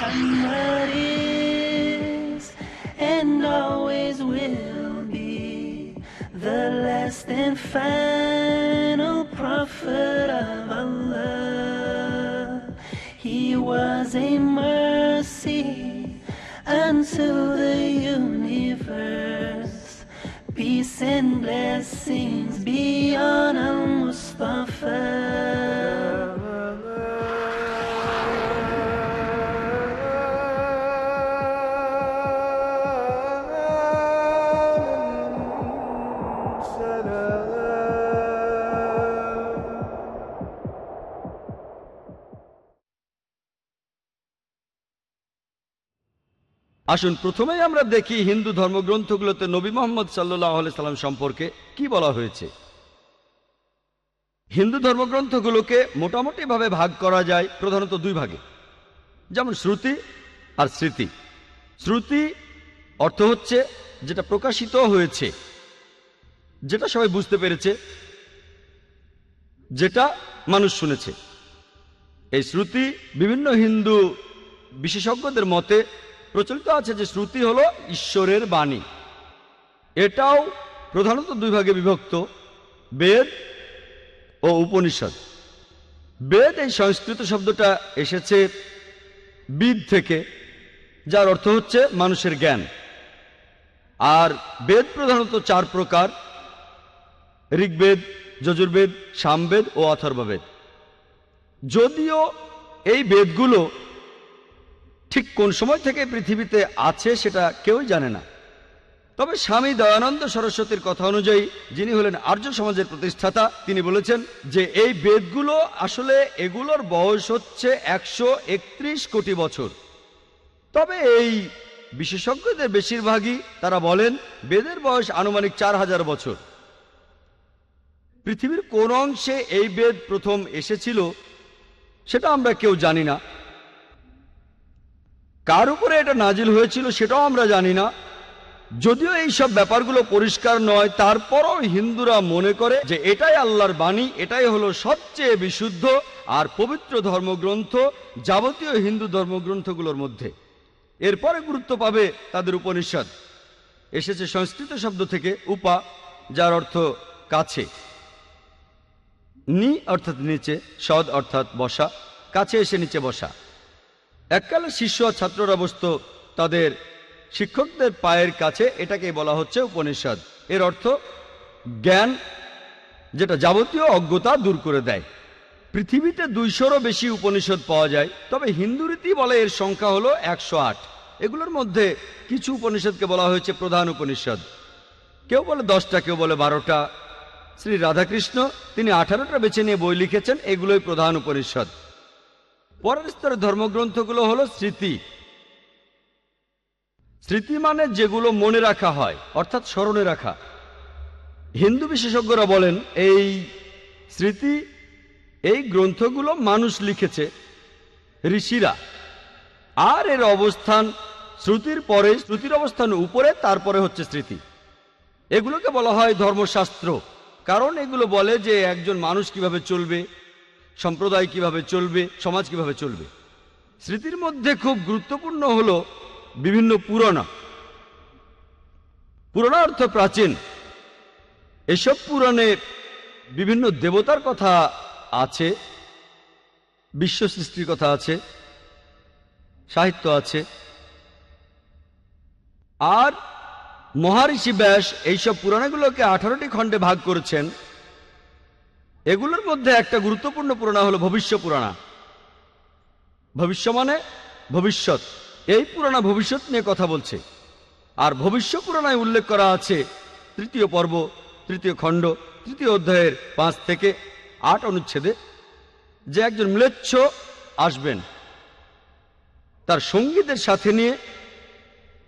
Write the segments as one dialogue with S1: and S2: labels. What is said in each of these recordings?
S1: محمد
S2: আসুন, প্রথমেই আমরা দেখি হিন্দু ধর্মগ্রন্থগুলোতে নবী মোহাম্মদ সাল্লাহ সাল্লাম সম্পর্কে কি বলা হয়েছে। হিন্দু ধর্মগ্রন্থগুলোকে মোটামুটিভাবে ভাগ করা যায় প্রধানত দুই ভাগে। যেমন শ্রুতি আর স্মৃতি। শ্রুতি অর্থ হচ্ছে যেটা প্রকাশিত হয়েছে, যেটা সবাই বুঝতে পেরেছে, যেটা মানুষ শুনেছে। এই শ্রুতি বিভিন্ন হিন্দু বিশেষজ্ঞদের মতে প্রচলিত আছে যে শ্রুতি হলো ঈশ্বরের বাণী। এটাও প্রধানত দুই ভাগে বিভক্ত, বেদ ও উপনিষদ। বেদ এই সংস্কৃত শব্দটা এসেছে বিদ থেকে, যার অর্থ হচ্ছে মানুষের জ্ঞান। আর বেদ প্রধানত চার প্রকার, ঋগ্বেদ, যজুর্বেদ, সামবেদ ও অথর্ববেদ। যদিও এই বেদগুলো ঠিক কোন সময় থেকে পৃথিবীতে আছে সেটা কেউই জানে না। তবে স্বামী দয়ানন্দ সরস্বতীর কথা অনুযায়ী যিনি হলেন আর্য সমাজের প্রতিষ্ঠাতা, তিনি বলেছেন যে এই বেদগুলো আসলে এগুলোর বয়স হচ্ছে একশো একত্রিশ কোটি বছর। তবে এই বিশেষজ্ঞদের বেশিরভাগই তারা বলেন বেদের বয়স আনুমানিক চার হাজার বছর। পৃথিবীর কোন অংশে এই বেদ প্রথম এসেছিল সেটা আমরা কেউ জানি না। কার উপরে এটা নাজিল হয়েছিল সেটাও আমরা জানি না। যদিও এই সব ব্যাপারগুলো পরিষ্কার নয়, তারপরও হিন্দুরা মনে করে যে এটাই আল্লাহর বাণী, এটাই হলো সবচেয়ে বিশুদ্ধ আর পবিত্র ধর্মগ্রন্থ, যাবতীয় হিন্দু ধর্মগ্রন্থগুলোর মধ্যে। এরপরে গুরুত্ব পাবে তাদের উপনিষদ। এসেছে সংস্কৃত শব্দ থেকে উপা, যার অর্থ কাছে। নি অর্থাৎ নিচে, সদ অর্থাৎ বসা, কাছে এসে নিচে বসা। এককালে শিষ্য ছাত্ররা বসত তাদের শিক্ষকদের পায়ের কাছে এটাকে বলা হচ্ছে উপনিষদ। এর অর্থ জ্ঞান, যেটা যাবতীয় অজ্ঞতা দূর করে দেয়। পৃথিবীতে দুইশোরও বেশি উপনিষদ পাওয়া যায়, তবে হিন্দু রীতি বলে এর সংখ্যা হলো একশো আট। এগুলোর মধ্যে কিছু উপনিষদকে বলা হয়েছে প্রধান উপনিষদ। কেউ বলে দশটা, কেউ বলে বারোটা। শ্রী রাধাকৃষ্ণ তিনি আঠারোটা বেছে নিয়ে বই লিখেছেন, এগুলোই প্রধান উপনিষদ। পরের স্তরের ধর্মগ্রন্থগুলো হলো স্মৃতি। স্মৃতি মানে যেগুলো মনে রাখা হয়, অর্থাৎ স্মরণে রাখা। হিন্দু বিশেষজ্ঞরা বলেন, এই স্মৃতি, এই গ্রন্থগুলো মানুষ লিখেছে, ঋষিরা। আর এর অবস্থান শ্রুতির পরে, শ্রুতির অবস্থান উপরে, তারপরে হচ্ছে স্মৃতি। এগুলোকে বলা হয় ধর্মশাস্ত্র। কারণ এগুলো বলে যে একজন মানুষ কীভাবে চলবে সম্প্রদায় কীভাবে চলবে, সমাজ কীভাবে চলবে? স্মৃতির মধ্যে খুব গুরুত্বপূর্ণ হল বিভিন্ন পুরাণা। পুরাণা অর্থ প্রাচীন। এসব পুরাণে বিভিন্ন দেবতার কথা আছে, বিশ্ব সৃষ্টির কথা আছে, সাহিত্য আছে। আর মহারিষি ব্যাস এইসব পুরাণগুলোকে আঠারোটি খণ্ডে ভাগ করেছেন। এগুলোর মধ্যে একটা গুরুত্বপূর্ণ পুরাণা হলো ভবিষ্য পুরাণা। ভবিষ্য মানে ভবিষ্যৎ। এই পুরাণা ভবিষ্যৎ নিয়ে কথা বলছে। আর ভবিষ্য পুরাণায় উল্লেখ করা আছে তৃতীয় পর্ব, তৃতীয় খণ্ড, তৃতীয় অধ্যায়ের পাঁচ থেকে আট অনুচ্ছেদে যে একজন ম্লেচ্ছ আসবেন তার সঙ্গীদের সাথে নিয়ে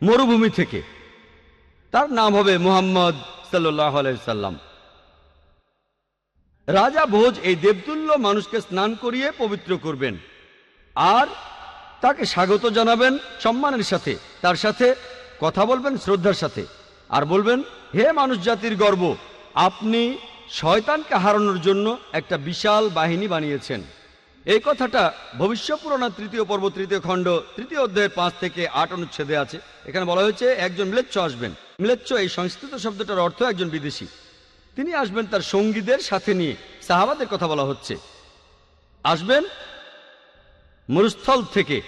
S2: মরুভূমি থেকে। তার নাম হবে মুহাম্মদ সাল্লাহ সাল্লাম। রাজা ভোজ এই দেবতুল্য মানুষকে স্নান করিয়ে পবিত্র করবেন। আর তাকে স্বাগত জানাবেন সম্মানের সাথে। তার সাথে কথা বলবেন শ্রদ্ধার সাথে। আর বলবেন, হে মানুষ জাতির গর্ব, আপনি শয়তানকে হারানোর জন্য একটা বিশাল বাহিনী বানিয়েছেন। এই কথাটা ভবিষ্য পুরাণা তৃতীয় পর্ব, তৃতীয় খণ্ড, তৃতীয় অধ্যায়ের পাঁচ থেকে আট অনুচ্ছেদে আছে। এখানে বলা হয়েছে, একজন মিলেচ্ছ আসবেন। মিলেচ্ছ এই সংস্কৃত শব্দটার অর্থ একজন বিদেশি। তিনি আসবেন তার সঙ্গীদের সাথে নিয়ে। সাহাবাদের কথা বলা হচ্ছে। আসবেন মরুস্থল থেকে।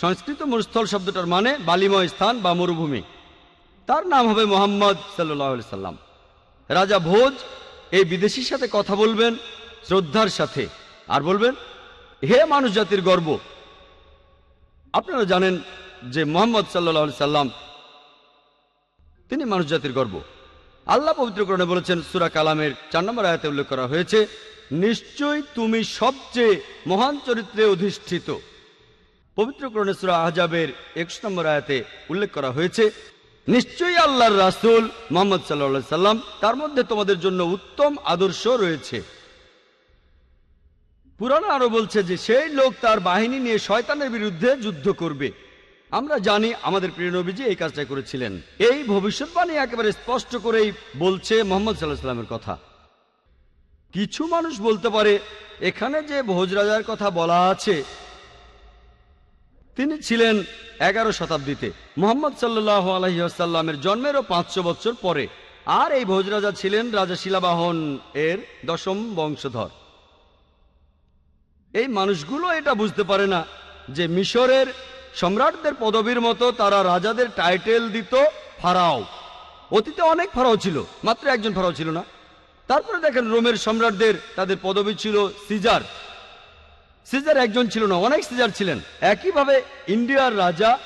S2: সংস্কৃত মরুস্থল শব্দটার মানে বালিময় স্থান বা মরুভূমি। তার নাম হবে মোহাম্মদ সাল্লাহ সাল্লাম। রাজা ভোজ এই বিদেশির সাথে কথা বলবেন, শ্রদ্ধার সাথে। আর বলবেন, হে মানুষ জাতির গর্ব, আপনারা জানেন যে মোহাম্মদ সাল্লাহ সাল্লাম, তিনি মানুষ জাতির গর্ব। আল্লাহ পবিত্রকরণে বলেছেন, সুরা কালামের চার নম্বর আয়াতে উল্লেখ করা হয়েছে, নিশ্চয়ই তুমি সবচেয়ে মহান চরিত্রে অধিষ্ঠিত। পবিত্রকরণে সুরা আহজাবের একুশ নম্বর আয়াতে উল্লেখ করা হয়েছে, নিশ্চয়ই আল্লাহর রাসূল মোহাম্মদ সাল্লা সাল্লাম তার মধ্যে তোমাদের জন্য উত্তম আদর্শ রয়েছে। পুরাণ আরও বলছে যে, সেই লোক তার বাহিনী নিয়ে শয়তানের বিরুদ্ধে যুদ্ধ করবে। আমরা জানি আমাদের প্রিয় নবীজি এই কাজটা করেছিলেন। এই ভবিষ্যৎবাণী একেবারে স্পষ্ট করেই বলছে মোহাম্মদ সাল্লাহ সাল্লামের কথা। কিছু মানুষ বলতে পারে, এখানে যে ভোজ রাজার কথা বলা আছে, তিনি ছিলেন এগারো শতাব্দীতে। মোহাম্মদ সাল্লাহ আলহিহাসাল্লামের জন্মেরও পাঁচশো বছর পরে। আর এই ভোজ রাজা ছিলেন রাজা শিলাবাহন এর দশম বংশধর। এই মানুষগুলো এটা বুঝতে পারে না যে মিশরের সম্রাটদের পদবীর মতো তারা রাজাদের টাইটেল দিত ফারাও। অতীতে অনেক ফারাও ছিল, মাত্র একজন ফারাও ছিল না। তারপরে দেখেন রোমের সম্রাটদের তাদের পদবী ছিল সিজার। সিজার একজন ছিল না, অনেক সিজার ছিলেন। একইভাবে ইন্ডিয়ার রাজা,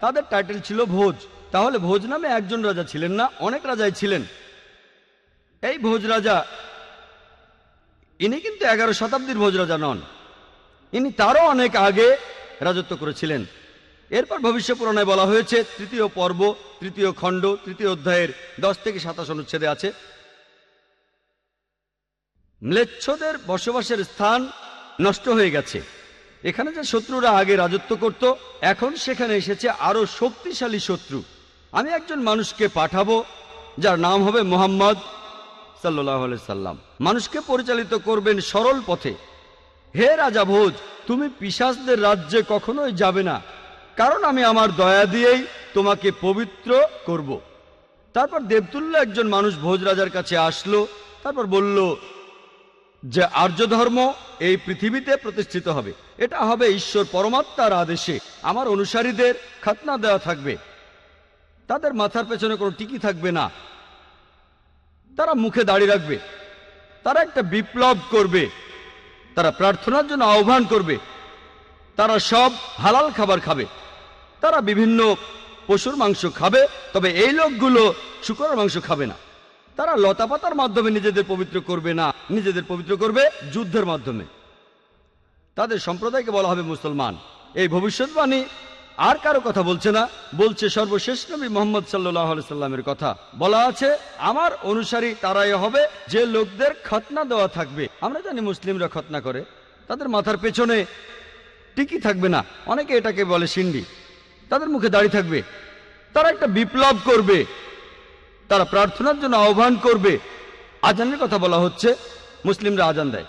S2: তাদের টাইটেল ছিল ভোজ। তাহলে ভোজ নামে একজন রাজা ছিলেন না, অনেক রাজাই ছিলেন। এই ভোজ রাজা, ইনি কিন্তু এগারো শতাব্দীর ভোজ রাজা নন। ইনি তারও অনেক আগে রাজত্ব করেছিলেন। এরপর ভবিষ্য পুরাণায় বলা হয়েছে, তৃতীয় পর্ব, তৃতীয় খণ্ড, তৃতীয় অধ্যায়ের দশ থেকে সাতাশ অনুচ্ছেদে আছে, ম্লেচ্ছদের বসবাসের স্থান নষ্ট হয়ে গেছে। এখানে যে শত্রুরা আগে রাজত্ব করত, এখন সেখানে এসেছে আরও শক্তিশালী শত্রু। আমি একজন মানুষকে পাঠাবো, যার নাম হবে মোহাম্মদ সাল্লাম। মানুষকে পরিচালিত করবেন সরল পথে। হে রাজা ভোজ, তুমি পিসাসদের রাজ্যে কখনোই যাবে না। কারণ আমি আমার দয়া দিয়েই তোমাকে পবিত্র করব। তারপর দেবতুল্য একজন মানুষ ভোজ রাজার কাছে আসলো, তারপর বলল, যে আর্য ধর্ম এই পৃথিবীতে প্রতিষ্ঠিত হবে। এটা হবে ঈশ্বর পরমাত্মার আদেশে। আমার অনুসারীদের খাতনা দেওয়া থাকবে। তাদের মাথার পেছনে কোনো টিকি থাকবে না। তারা মুখে দাড়ি রাখবে। তারা একটা বিপ্লব করবে। তারা প্রার্থনার জন্য আহ্বান করবে। তারা সব হালাল খাবার খাবে। তারা বিভিন্ন পশুর মাংস খাবে, তবে এই লোকগুলো শুকরের মাংস খাবে না। তারা লতাপাতার মাধ্যমে নিজেদের পবিত্র করবে না, নিজেদের পবিত্র করবে যুদ্ধের মাধ্যমে। তাদের সম্প্রদায়কে বলা হবে মুসলমান। এই ভবিষ্যৎবাণী আর কারও কথা বলছে না, বলছে সর্বশেষ নবী মোহাম্মদ সাল্লাহ সাল্লামের কথা। বলা আছে, আমার অনুসারী তারাই হবে, যে লোকদের খতনা দেওয়া থাকবে। আমরা জানি মুসলিমরা খতনা করে, তাদের মাথার পেছনে টিকি থাকবে না। অনেকে এটাকে বলে সিন্ডি। তাদের মুখে দাঁড়িয়ে থাকবে। তারা একটা বিপ্লব করবে। তারা প্রার্থনার জন্য আহ্বান করবে। আজানের কথা বলা হচ্ছে, মুসলিমরা আজান দেয়।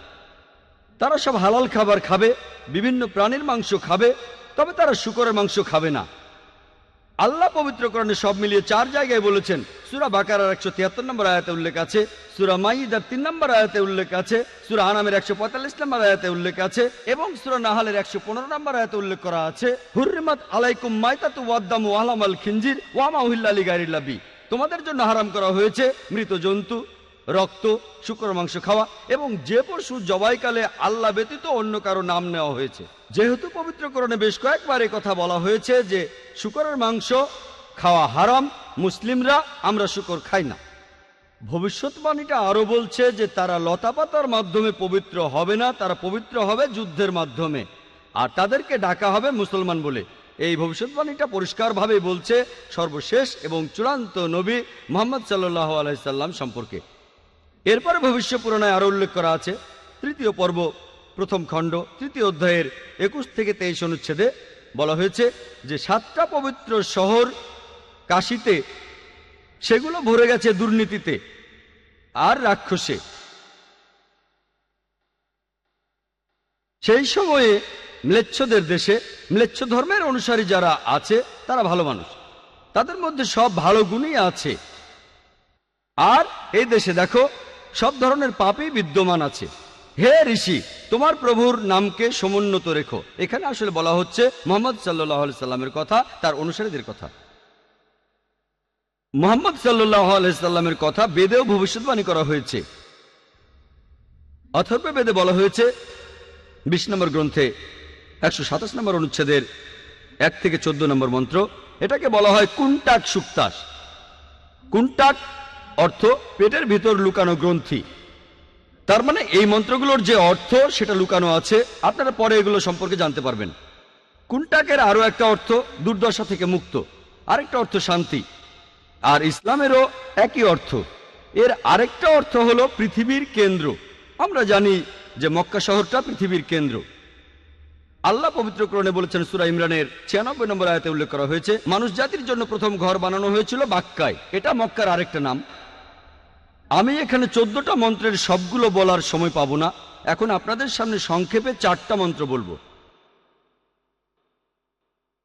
S2: তারা সব হালাল খাবার খাবে, বিভিন্ন প্রাণীর মাংস খাবে, তবে তারা শুকরের মাংস খাবে না। আল্লাহ পবিত্র করণে সব মিলিয়ে চার জায়গায় বলেছেন। সুরা বাকারার একশো তিয়াত্তর নম্বর আয়াতে উল্লেখ আছে, সুরা মাইদার তিন নম্বর আয়াতে উল্লেখ আছে, সুরা আনামের একশো পঁয়তাল্লিশ নম্বর আয়াতে উল্লেখ আছে এবং সুরা নাহালের একশো পনেরো নম্বর আয়াতে উল্লেখ করা আছে হুরিমাত আলাইকুম মাইতাতু ওয়াদ্দাম ওয়ালাম আল খিনজির ওয়ামা উহিল্লা আলী গাইরিল্লাবি তোমাদের জন্য হারাম করা হয়েছে মৃত জন্তু রক্ত, শুকর মাংস খাওয়া এবং যে পশু জবাইকালে আল্লাহ ব্যতীত অন্য কারও নাম নেওয়া হয়েছে। যেহেতু পবিত্রকরণে বেশ কয়েকবার কথা বলা হয়েছে যে, শুকরের মাংস খাওয়া হারাম, মুসলিমরা আমরা শুকর খাই না। ভবিষ্যৎবাণীটা আরও বলছে যে, তারা লতাপাতার মাধ্যমে পবিত্র হবে না, তারা পবিত্র হবে যুদ্ধের মাধ্যমে। আর তাদেরকে ডাকা হবে মুসলমান বলে। এই ভবিষ্যৎবাণীটা পরিষ্কারভাবে বলছে সর্বশেষ এবং চূড়ান্ত নবী মোহাম্মদ সাল্লাহ আলাইসাল্লাম সম্পর্কে। এরপরে ভবিষ্য পুরাণায় আরও উল্লেখ করা আছে। তৃতীয় পর্ব, প্রথম খণ্ড, তৃতীয় অধ্যায়ের একুশ থেকে তেইশ অনুচ্ছেদে বলা হয়েছে যে সাতটা পবিত্র শহর কাশিতে, সেগুলো ভরে গেছে দুর্নীতিতে আর রাক্ষসে। সেই সময়ে ম্লেচ্ছদের দেশে, ম্লেচ্ছ ধর্মের অনুসারী যারা আছে, তারা ভালো মানুষ। তাদের মধ্যে সব ভালো গুণই আছে। আর এই দেশে দেখো সব ধরনের পাপই বিদ্যমান আছে। হে ঋষি, তোমার প্রভুর নামকে সমুন্নত রেখো। এখানে আসলে বলা হচ্ছে মোহাম্মদ সাল্লাহ সাল্লামের কথা, তার অনুসারীদের কথা। মোহাম্মদ সাল্লাহ আলাইসাল্লামের কথা বেদেও ভবিষ্যৎবাণী করা হয়েছে। অথর্ব বেদে বলা হয়েছে, বিশ নম্বর গ্রন্থে একশো সাতাশ নম্বর অনুচ্ছেদের এক থেকে চোদ্দ নম্বর মন্ত্র, এটাকে বলা হয় কুন্টাক সুক্তাস। কুন্টাক অর্থ পেটের ভিতর লুকানো গ্রন্থি। তার মানে এই মন্ত্রগুলোর যে অর্থ, সেটা লুকানো আছে। আপনারা পরে এগুলো সম্পর্কে জানতে পারবেন। কুন্টাকের আরও একটা অর্থ, দুর্দশা থেকে মুক্ত। আরেকটা অর্থ, শান্তি। আর ইসলামেরও একই অর্থ। এর আরেকটা অর্থ হলো পৃথিবীর কেন্দ্র। আমরা জানি যে মক্কা শহরটা পৃথিবীর কেন্দ্র। আল্লাহ পবিত্রকরণে বলেছেন, সুরা ইমরানের ছিয়ানব্বই নম্বর আয়তে উল্লেখ করা হয়েছে, মানুষ জাতির জন্য প্রথম ঘর বানানো হয়েছিল বাক্কায়। এটা মক্কার আরেকটা নাম। আমি এখানে চোদ্দটা মন্ত্রের সবগুলো বলার সময় পাবো না। এখন আপনাদের সামনে সংক্ষেপে চারটা মন্ত্র বলব।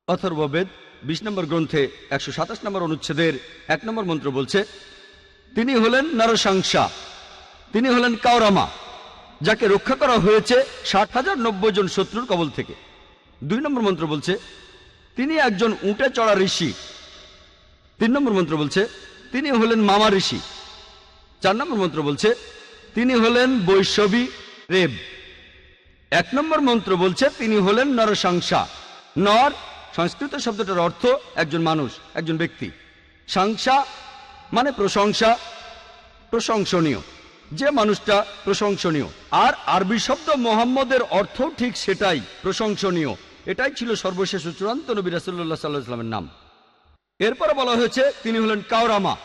S2: অথর্ববেদ বিশ নম্বর গ্রন্থে, একশো সাতাশ নম্বর অনুচ্ছেদের এক নম্বর মন্ত্র বলছে, তিনি হলেন নরসাংসা তিনি হলেন কাওরামা, যাকে রক্ষা করা হয়েছে ষাট হাজার নব্বই জন শত্রুর কবল থেকে। দুই নম্বর মন্ত্র বলছে, তিনি একজন উঁটে চড়া ঋষি। তিন নম্বর মন্ত্র বলছে, তিনি হলেন মামা ঋষি। চার নম্বর মন্ত্র বলছে, তিনি হলেন বৈষ্ণবী রেব। এক নম্বর মন্ত্র বলছে, তিনি হলেন নরসাংসা। নর, সংস্কৃত শব্দটার অর্থ একজন মানুষ, একজন ব্যক্তি। সাংসা মানে প্রশংসা, প্রশংসনীয়। যে মানুষটা প্রশংসনীয়। আর আরবি শব্দ মোহাম্মদের অর্থ ঠিক সেটাই, প্রশংসনীয়। এটাই ছিল সর্বশেষ চূড়ান্ত নবী রাসুল্লাহ সাল্লাহ ইসলামের নাম। এরপরে বলা হয়েছে, তিনি হলেন কাওরামা।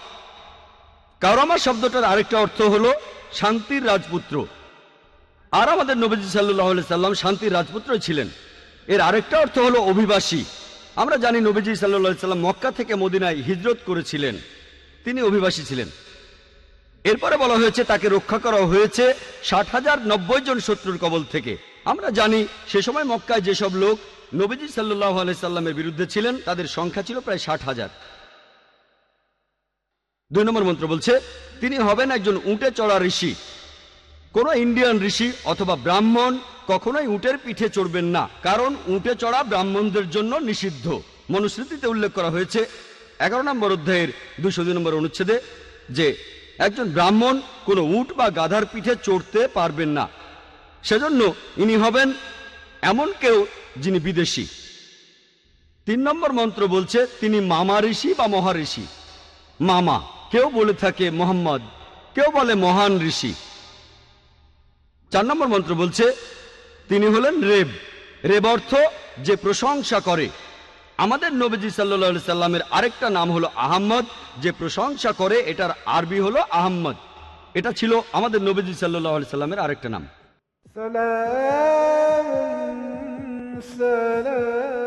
S2: কাওরামা শব্দটার আরেকটা অর্থ হলো শান্তির রাজপুত্র। আর আমাদের নবীজি সাল্লাহ সাল্লাম শান্তির রাজপুত্র ছিলেন। এর আরেকটা অর্থ হলো অভিবাসী। আমরা জানি নবীজি সাল্লাহ সাল্লাম মক্কা থেকে মদিনায় হিজরত করেছিলেন। তিনি অভিবাসী ছিলেন। এরপরে বলা হয়েছে তাকে রক্ষা করা হয়েছে ষাট হাজার নব্বই জন শত্রুর কবল থেকে। আমরা জানি সে সময় মক্কায় যেসব লোক নবীজি সাল্লাহ সাল্লামের বিরুদ্ধে ছিলেন, তাদের সংখ্যা ছিল প্রায় ষাট হাজার দুই নম্বর মন্ত্র বলছে, তিনি হবেন একজন উঁটে চড়া ঋষি। কোন ইন্ডিয়ান ঋষি অথবা ব্রাহ্মণ কখনোই উটের পিঠে চড়বেন না, কারণ উটে চড়া ব্রাহ্মণদের জন্য নিষিদ্ধ। মনুস্মৃতিতে উল্লেখ করা হয়েছে এগারো নম্বর অধ্যায়ের দুশো দুই নম্বর অনুচ্ছেদে যে, একজন ব্রাহ্মণ কোনো উট বা গাধার পিঠে চড়তে পারবেন না, সেজন্য ইনি হবেন এমন কেউ যিনি বিদেশি। তিন নম্বর মন্ত্র বলছে, তিনি মামা ঋষি বা মহাঋষি। মামা। কেউ বলে থাকে মোহাম্মদ, কেউ বলে মহান ঋষি। চার নম্বর মন্ত্র বলছে, তিনি হলেন রেব। রেব অর্থ যে প্রশংসা করে। আমাদের নবীজি সাল্লি সাল্লামের আরেকটা নাম হলো আহম্মদ। যে প্রশংসা করে, এটার আরবি হলো আহম্মদ। এটা ছিল আমাদের নবীজি সাল্লি সাল্লামের আরেকটা নাম।
S3: সালাম।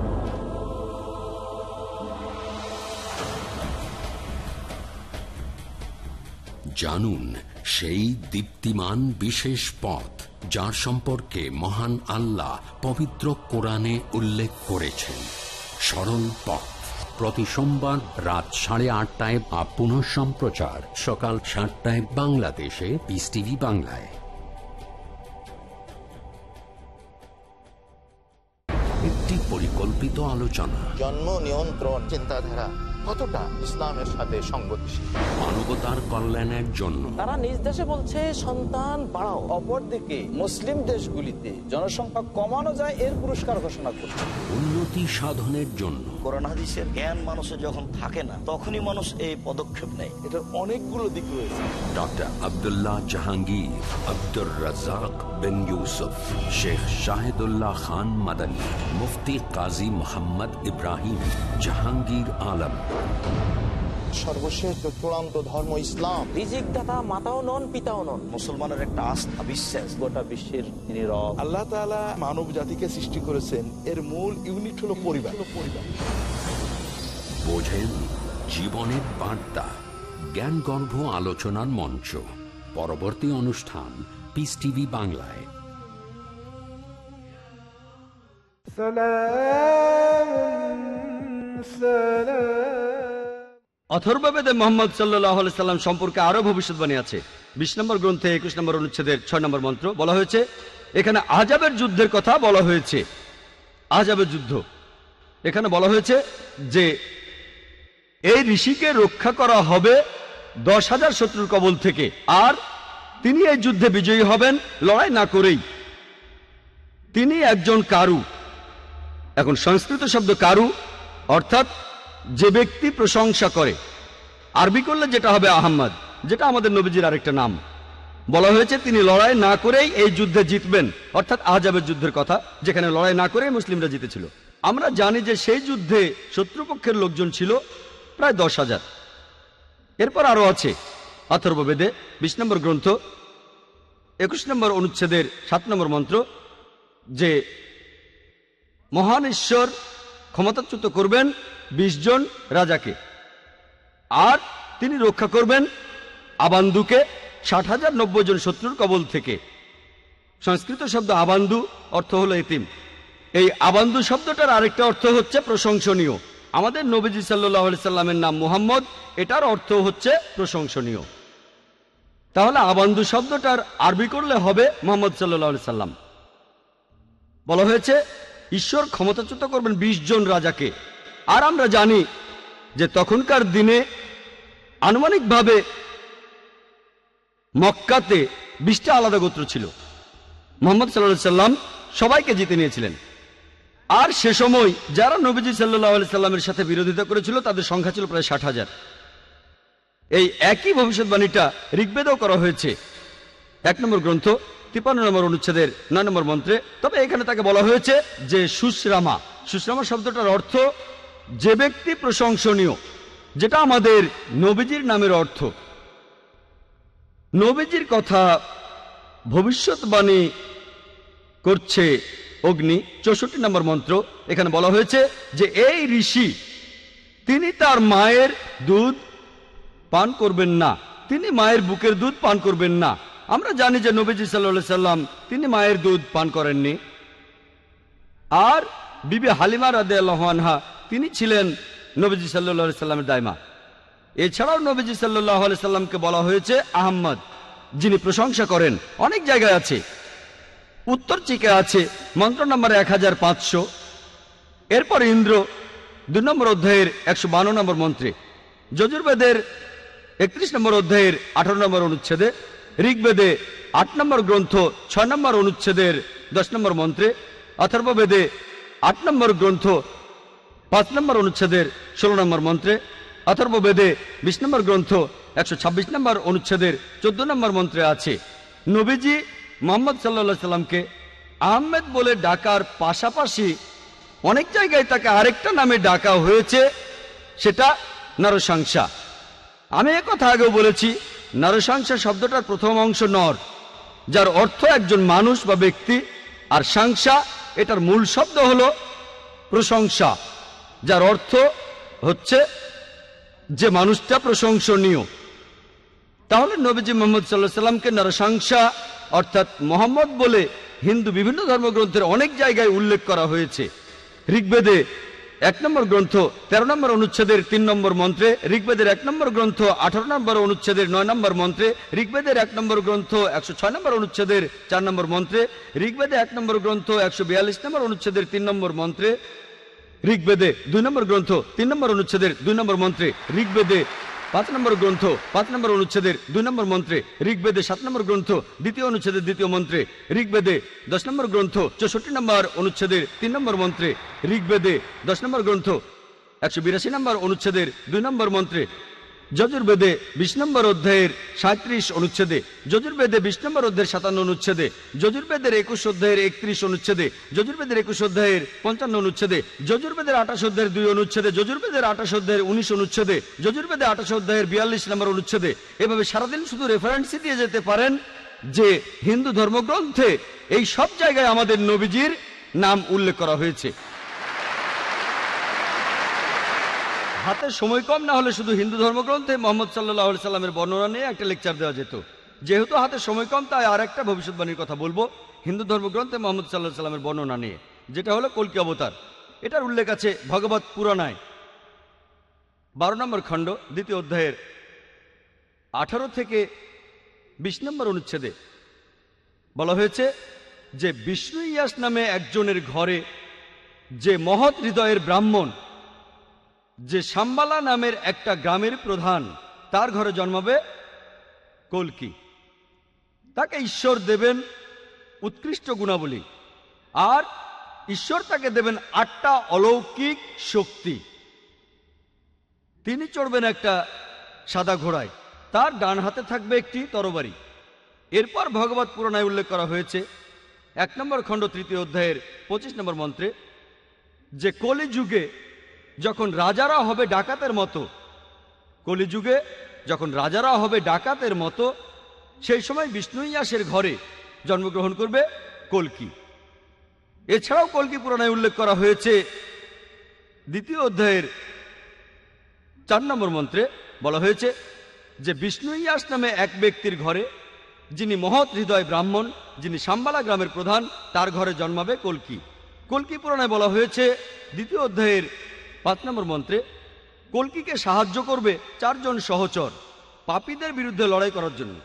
S4: জানুন সেই দীপ্তিমান বিশেষ পথ যার সম্পর্কে মহান আল্লাহ পবিত্র কোরআনে উল্লেখ করেছেন। সরল পথ। প্রতি সোমবার রাত সাড়ে আটটায় বা পুনঃ সম্প্রচার সকাল সাতটায় বাংলাদেশে পিস টিভি বাংলায়। একটি পরিকল্পিত আলোচনা।
S3: জন্ম নিয়ন্ত্রণ চিন্তাধারা। কতটা ইসলামের সাথে সংগতিশীল?
S4: মানবতার কল্যাণের জন্য।
S5: তারা নিজ দেশে বলছে সন্তান বাড়াও। অপরদিকে মুসলিম দেশগুলিতে জনসংখ্যা কমানো যায় এর পুরস্কার ঘোষণা করছে।
S4: উন্নতি সাধনের জন্য।
S6: কোরআন হাদিসের জ্ঞান মানুষের যখন থাকে না তখনই মানুষ এই পদক্ষেপ নেয়।
S5: এটার অনেকগুলো দিক রয়েছে।
S4: ডক্টর আব্দুল্লাহ জাহাঙ্গীর আব্দুর রাজাক বিন ইউসুফ শেখ শাহিদুল্লাহ খান মাদানী মুফতি কাজী মোহাম্মদ ইব্রাহিম জাহাঙ্গীর আলম।
S3: সর্বশেষ চূড়ান্ত ধর্ম ইসলাম
S5: রিজিক দাতা মাতাও নন পিতাও নন।
S6: মুসলমানের একটা আস্থা বিশ্বাস।
S5: গোটা বিশ্বের তিনি রব।
S7: আল্লাহ তাআলা মানব জাতিকে সৃষ্টি করেছেন। এর মূল ইউনিট হলো পরিবার। পরিবার
S4: বোঝেন জীবনের বার্তা জ্ঞানগর্ভ আলোচনার মঞ্চ। পরবর্তী অনুষ্ঠান পিস টিভি বাংলায়।
S2: মোহাম্মদ সাল্লাহ সাল্লাম সম্পর্কে আরও ভবিষ্যৎবাণী আছে। বিশ নম্বর গ্রন্থে একুশ নম্বর অনুচ্ছেদের ছয় নম্বর মন্ত্র বলা হয়েছে, এখানে আজাবের যুদ্ধের কথা বলা হয়েছে। আজাবের যুদ্ধ। এখানে বলা হয়েছে যে, এই ঋষিকে রক্ষা করা হবে দশ হাজার শত্রুর কবল থেকে, আর তিনি এই যুদ্ধে বিজয়ী হবেন লড়াই না করেই। তিনি একজন কারু। এখন সংস্কৃত শব্দ কারু অর্থাৎ যে ব্যক্তি প্রশংসা করে। আরবি করলে যেটা হবে আহম্মদ, যেটা আমাদের নবীজির আরেকটা নাম। বলা হয়েছে, তিনি লড়াই না করেই এই যুদ্ধে জিতবেন। অর্থাৎ আজাবের যুদ্ধের কথা, যেখানে লড়াই না করেই মুসলিমরা জিতেছিল। আমরা জানি যে সেই যুদ্ধে শত্রুপক্ষের লোকজন ছিল প্রায় দশ হাজার। এরপর আরও আছে অথর্ববেদে বিশ নম্বর গ্রন্থ, একুশ নম্বর অনুচ্ছেদের সাত নম্বর মন্ত্র, যে মহান ঈশ্বর ক্ষমতাচ্যুত করবেন বিশ জন রাজাকে। আর তিনি রক্ষা করবেন আবান্দুকে ষাট হাজার নব্বই জন শত্রুর কবল থেকে। সংস্কৃত শব্দ আবান্দু অর্থ হলো এতিম। এই আবান্দু শব্দটার আরেকটা অর্থ হচ্ছে প্রশংসনীয়। আমাদের নবীজি সাল্লাহ সাল্লামের নাম মুহাম্মদ, এটার অর্থ হচ্ছে প্রশংসনীয়। তাহলে আবান্দু শব্দটার আরবি করলে হবে মোহাম্মদ সাল্লাহ সাল্লাম। বলা হয়েছে ঈশ্বর ক্ষমতাচ্যুত করবেন ২০ জন রাজাকে। আর আমরা জানি যে তখনকার দিনে আনুমানিকভাবে মক্কাতে বিশটা আলাদা গোত্র ছিল। মোহাম্মদ সাল্লাহ সাল্লাম সবাইকে জিতে নিয়েছিলেন। আর সে সময় যারা নবীজি সাল্লাহ সাল্লামের সাথে বিরোধিতা করেছিল, তাদের সংখ্যা ছিল প্রায় ষাট হাজার। এই একই ভবিষ্যৎবাণীটা ঋগ্বেদেও করা হয়েছে। এক নম্বর গ্রন্থ তিপান্ন নম্বর অনুচ্ছেদের নয় নম্বর মন্ত্রে, তবে এখানে তাকে বলা হয়েছে যে সুশ্রামা সুশ্রামা শব্দটার অর্থ, যে ব্যক্তি প্রশংসনীয়, যেটা আমাদের নবীজির নামের অর্থ। নবীজির কথা ভবিষ্যৎবাণী করছে অগ্নি। চৌষট্টি নম্বর মন্ত্র এখানে বলা হয়েছে যে, এই ঋষি, তিনি তার মায়ের দুধ পান করবেন না। তিনি মায়ের বুকের দুধ পান করবেন না। আমরা জানি যে নবীজি সাল্লা সাল্লাম, তিনি মায়ের দুধ পান করেননি। আর বিবি হালিমা রাদে আল্লাহানহা তিনি ছিলেন নবীজি সাল্লা সাল্লামের দায়মা। এছাড়াও নবীজি সাল্লাহ সাল্লামকে বলা হয়েছে আহম্মদ, যিনি প্রশংসা করেন। অনেক জায়গায় আছে। উত্তর চিকে আছে, মন্ত্র নম্বর এক হাজার পাঁচশো। এরপর ইন্দ্র, দুই নম্বর অধ্যায়ের একশো বান্ন নম্বর মন্ত্রে। যজুর্বেদের একত্রিশ নম্বর অধ্যায়ের আঠারো নম্বর অনুচ্ছেদে ঋগ্বেদে আট নম্বর গ্রন্থ ছয় নম্বর অনুচ্ছেদের দশ নম্বর মন্ত্রে, অথর্ববেদে আট নম্বর গ্রন্থ, পাঁচ নম্বর অনুচ্ছেদের ষোলো নম্বর মন্ত্রে, অথর্ববেদে বিশ নম্বর গ্রন্থ, একশো ছাব্বিশ নম্বর অনুচ্ছেদের চোদ্দ নম্বর মন্ত্রে আছে, নবীজি মোহাম্মদ সাল্লা সাল্লামকে আহমেদ বলে ডাকার পাশাপাশি অনেক জায়গায় তাকে আরেকটা নামে ডাকা হয়েছে, সেটা নরসংসা আমি কথা আগেও বলেছি নরসাংসা শব্দটার প্রথম অংশ নর, যার অর্থ একজন মানুষ বা ব্যক্তি, আর সাংসা, এটার মূল শব্দ হলো প্রশংসা, যার অর্থ হচ্ছে যে মানুষটা প্রশংসনীয়। তাহলে নবীজি মোহাম্মদ সাল্লাহ সাল্লামকে নরসাংসা অর্থাৎ মোহাম্মদ বলে হিন্দু বিভিন্ন ধর্মগ্রন্থের অনেক জায়গায় উল্লেখ করা হয়েছে। ঋগ্বেদে এক নম্বর গ্রন্থ তেরো নম্বর অনুচ্ছেদের তিন নম্বর মন্ত্রে, ঋগ্বেদের এক নম্বর গ্রন্থ আঠারো নম্বর অনুচ্ছেদের নয় নম্বর মন্ত্রে, ঋগ্বেদের এক নম্বর গ্রন্থ একশো ছয় নম্বর অনুচ্ছেদের চার নম্বর মন্ত্রে, ঋগ্বেদে এক নম্বর গ্রন্থ একশো বিয়াল্লিশ নম্বর অনুচ্ছেদের তিন নম্বর মন্ত্রে, ঋগ্বেদে দুই নম্বর গ্রন্থ তিন নম্বর অনুচ্ছেদের দুই নম্বর মন্ত্রে, ঋগ্বেদে পাঁচ নম্বর গ্রন্থ, পাঁচ নম্বর অনুচ্ছেদের, দুই নম্বর মন্ত্রে, ঋগ্বেদে সাত নম্বর গ্রন্থ, দ্বিতীয় অনুচ্ছেদের, দ্বিতীয় মন্ত্রে, ঋগ্বেদে দশ নম্বর গ্রন্থ, চৌষট্টি নম্বর অনুচ্ছেদের, তিন নম্বর মন্ত্রে, ঋগ্বেদে দশ নম্বর গ্রন্থ, একশো বিরাশি নম্বর অনুচ্ছেদের, দুই নম্বর মন্ত্রে যজুর্বেদে বিশ নম্বর অধ্যায়ের সাঁত্রিশ অনুচ্ছেদে, যজুর্বেদে বিশ নম্বর অধ্যায়ের সাতান্ন অনুচ্ছেদে, যজুর্বেদের একুশ অধ্যায়ের একত্রিশ অনুচ্ছেদে, যজুর্বেদের একুশ অধ্যায়ের পঞ্চান্ন অনুচ্ছেদে, যজুর্বেদের আঠাশ অধ্যায়ের দুই অনুচ্ছেদে, যজুর্বেদের আঠাশ অধ্যায়ের উনিশ অনুচ্ছেদে, যজুর্বেদে আঠাশ অধ্যায়ের বিয়াল্লিশ নম্বর অনুচ্ছেদে। এভাবে সারাদিন শুধু রেফারেন্সই দিয়ে যেতে পারেন যে হিন্দু ধর্মগ্রন্থে এই সব জায়গায় আমাদের নবীজির নাম উল্লেখ করা হয়েছে। হাতে সময় কম, না হলে শুধু হিন্দু ধর্মগ্রন্থে মোহাম্মদ সাল্লাহ সাল্লামের বর্ণনা নিয়ে একটা লেকচার দেওয়া যেত। যেহেতু হাতে সময় কম, তাই আর একটা ভবিষ্যৎবাণীর কথা বলব, হিন্দু ধর্মগ্রন্থে মোহাম্মদ সাল্লাহ সাল্লামের বর্ণনা নিয়ে, যেটা হলো কলকি অবতার। এটার উল্লেখ আছে ভগবত পুরাণায়। বারো নম্বর খণ্ড, দ্বিতীয় অধ্যায়ের আঠারো থেকে বিশ নম্বর অনুচ্ছেদে বলা হয়েছে যে, বিষ্ণু ইয়াস নামে একজনের ঘরে যে মহৎ হৃদয়ের ব্রাহ্মণ যে সাম্বালা নামের একটা গ্রামের প্রধান, তার ঘরে জন্মাবে কলকি। তাকে ঈশ্বর দেবেন উৎকৃষ্ট গুণাবলী। আর ঈশ্বর তাকে দেবেন আটটা অলৌকিক শক্তি। তিনি চড়বেন একটা সাদা ঘোড়ায়। তার ডান হাতে থাকবে একটি তরবারি। এরপর ভগবত পুরাণায় উল্লেখ করা হয়েছে, এক নম্বর খণ্ড তৃতীয় অধ্যায়ের পঁচিশ নম্বর মন্ত্রে, যে কলিযুগে যখন রাজারা হবে ডাকাতের মতো, কলিযুগে যখন রাজারা হবে ডাকাতের মতো, সেই সময় বিষ্ণু ইয়াসের ঘরে জন্মগ্রহণ করবে কলকি। এছাড়াও কলকি পুরাণায় উল্লেখ করা হয়েছে, দ্বিতীয় অধ্যায়ের চার নম্বর মন্ত্রে বলা হয়েছে যে বিষ্ণু ইয়াস নামে এক ব্যক্তির ঘরে, যিনি মহৎ হৃদয় ব্রাহ্মণ, যিনি সাম্বালা গ্রামের প্রধান, তার ঘরে জন্মাবে কলকি। কলকি পুরাণায় বলা হয়েছে, দ্বিতীয় অধ্যায়ের পাঁচ নম্বর মন্ত্রে, কলকিকে সাহায্য করবে চারজন সহচর পাপীদের বিরুদ্ধে লড়াই করার জন্য।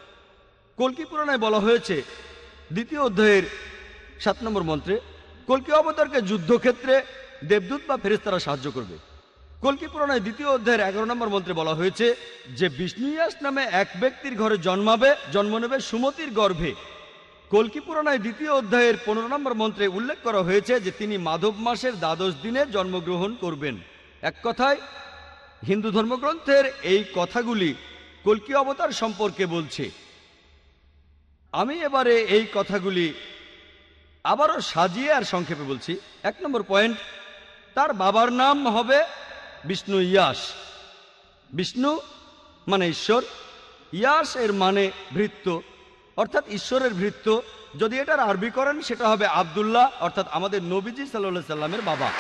S2: কলকি পুরাণায় বলা হয়েছে, দ্বিতীয় অধ্যায়ের সাত নম্বর মন্ত্রে, কলকি অবতারকে যুদ্ধক্ষেত্রে দেবদূত বা ফেরেস্তারা সাহায্য করবে। কলকি পুরাণায় দ্বিতীয় অধ্যায়ের এগারো নম্বর মন্ত্রে বলা হয়েছে যে বিষ্ণুয়াস নামে এক ব্যক্তির ঘরে জন্মাবে, জন্ম নেবে সুমতির গর্ভে। কলকি পুরাণায় দ্বিতীয় অধ্যায়ের পনেরো নম্বর মন্ত্রে উল্লেখ করা হয়েছে যে তিনি মাধব মাসের দ্বাদশ দিনে জন্মগ্রহণ করবেন। এক কথায়, হিন্দু ধর্মগ্রন্থের এই কথাগুলি কলকি অবতার সম্পর্কে বলছে। আমি এবারে এই কথাগুলি আবারও সাজিয়ে আর সংক্ষেপে বলছি। এক নম্বর পয়েন্ট, তার বাবার নাম হবে বিষ্ণু ইয়াস। বিষ্ণু মানে ঈশ্বর, ইয়াস এর মানে ভৃত্য। অর্থাৎ ঈশ্বরের ভৃত্য। যদি এটার আরবি করেন, সেটা হবে আবদুল্লাহ, অর্থাৎ আমাদের নবীজি সাল্লা সাল্লামের বাবা।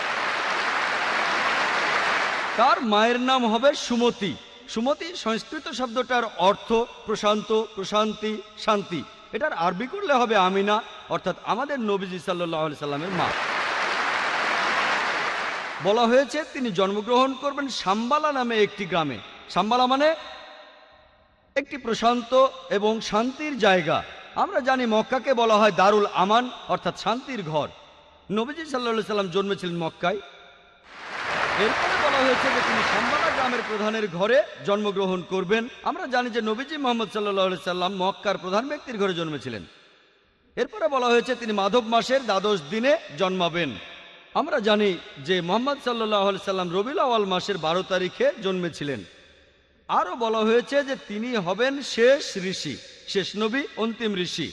S2: তার মায়ের নাম হবে সুমতি। সুমতি সংস্কৃত শব্দটার অর্থ প্রশান্ত, প্রশান্তি, শান্তি। এটার আরবি করলে হবে আমিনা, অর্থাৎ আমাদের নবীজি সাল্লাহ সাল্লামের মা। বলা হয়েছে, তিনি জন্মগ্রহণ করবেন সাম্বালা নামে একটি গ্রামে। সাম্বালা মানে একটি প্রশান্ত এবং শান্তির জায়গা। আমরা জানি মক্কাকে বলা হয় দারুল আমান, অর্থাৎ শান্তির ঘর। নবীজি সাল্লা সাল্লাম জন্মেছিলেন মক্কায়। এরপরে বলা হয়েছে যে তিনি সাম্বালা গ্রামের প্রধানের ঘরে জন্মগ্রহণ করবেন। আমরা জানি যে নবীজি মোহাম্মদ সাল্লাহ সাল্লাম মক্কার প্রধান ব্যক্তির ঘরে জন্মেছিলেন। এরপরে বলা হয়েছে তিনি মাধব মাসের দ্বাদশ দিনে জন্মাবেন। আমরা জানি যে মোহাম্মদ সাল্লাহ সাল্লাম রবিল মাসের বারো তারিখে জন্মেছিলেন। আরও বলা হয়েছে যে তিনি হবেন শেষ ঋষি, শেষ নবী, অন্তিম ঋষি।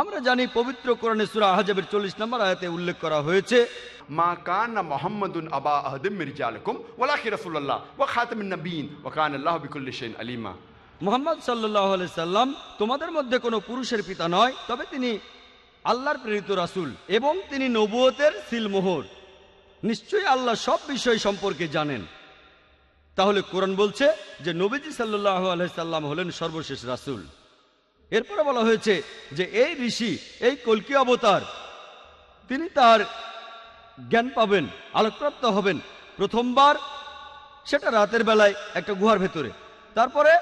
S2: আমরা জানি পবিত্র কোরআনে সুরা আহজাবের চল্লিশ নম্বর আয়াতে উল্লেখ করা হয়েছে,
S8: মা কানা মোহাম্মদুন আবা আহদিম মির্জালকুম ওয়ালাকি রাসূলুল্লাহ, ওয়া খাতামুন নবিয়িন, ওয়া কানা আল্লাহু বিকুল্লি শাইইন আলিমা।
S2: মোহাম্মদ সাল্লাহ সাল্লাম তোমাদের মধ্যে কোনো পুরুষের পিতা নয়, তবে তিনি আল্লাহর প্রেরিত রাসূল এবং তিনি নবুয়তের সিলমোহর। নিশ্চয়ই আল্লাহ সব বিষয় সম্পর্কে জানেন। তাহলে কোরআন বলছে যে নবীজি সাল্লাহ আলাইসাল্লাম হলেন সর্বশেষ রাসূল। এরপরে বলা হয়েছে যে এই ঋষি, এই কলকি অবতার, তিনি তার জ্ঞান পাবেন, আলোকপ্রাপ্ত হবেন প্রথমবার, সেটা রাতের বেলায় একটা গুহার ভেতরে। তারপরে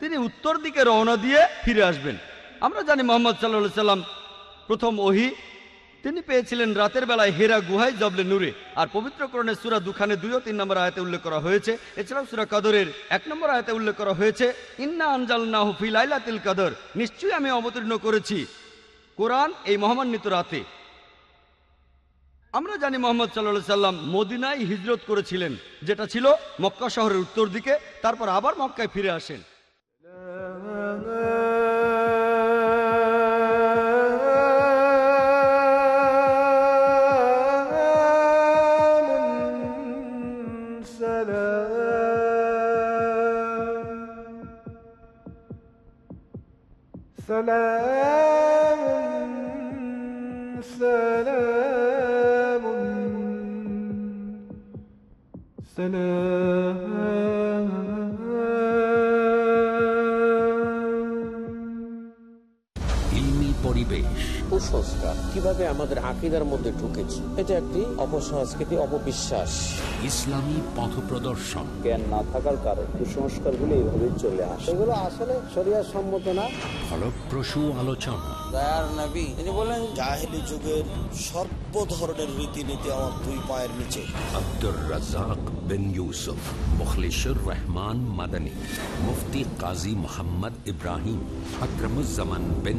S2: তিনি উত্তর দিকে রওনা দিয়ে ফিরে আসবেন। আমরা জানি মোহাম্মদ সাল্লাহ সাল্লাম প্রথম ওহি তিনি পেয়েছিলেন রাতের বেলায় হেরা গুহায় জবলে নূরে। আর পবিত্রকরণে সুরা দুখানে দুই ও তিন নম্বর আয়তে উল্লেখ করা হয়েছে। এছাড়াও সুরা কাদরের এক নম্বর আয়তে উল্লেখ করা হয়েছে, ইন্না আনজাল না হুফি লাইলাতিল কাদর। নিশ্চয়ই আমি অবতীর্ণ করেছি কোরআন এই মহামান্বিত রাতে। আমরা জানি মোহাম্মদ সাল্লা সাল্লাম মদিনায় হিজরত করেছিলেন, যেটা ছিল মক্কা শহরের উত্তর দিকে, তারপর আবার মক্কায় ফিরে আসেন।
S9: سلام سلام.
S4: سلام.
S10: কুসংস্কার। কীভাবে আমাদের আকিদার মধ্যে ঢুকেছে এটা একটি অপসংস্কৃতি অপবিশ্বাস।
S4: ইসলামী পথ প্রদর্শন।
S5: জ্ঞান না থাকার কারণে কুসংস্কারগুলো এইভাবে চলে আসে।
S10: এগুলো আসলে শরিয়ার সম্মত না।
S4: ফলপ্রসূ আলোচনা।
S10: দয়ার নবী তিনি বলেন
S6: জাহেলি যুগের সর্ব ধরনের রীতিনীতি আমার দুই পায়ের নিচে।
S4: আব্দুর রাজাক বিন ইউসুফ মুখলিসুর রহমান মাদানী মুফতি কাজী মোহাম্মদ ইব্রাহিম আকরমুজ্জামান বিন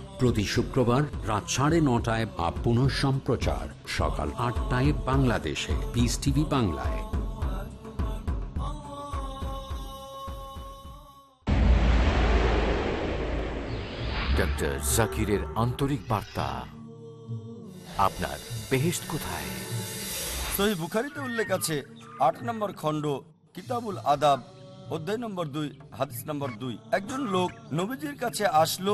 S4: প্রতি শুক্রবার রাত সাড়ে নটায় বা পুনঃ সম্প্রচার সকাল আটটায় বাংলাদেশে। পিস টিভি বাংলায়।
S11: ডক্টর জাকিরের আন্তরিক বার্তা। আপনার বেহেস্ট কোথায়?
S2: সহি বুখারিতে উল্লেখ আছে আট নম্বর খণ্ড কিতাবুল আদাব অধ্যায় নম্বর দুই হাদিস নম্বর দুই। একজন লোক নবীজির কাছে আসলো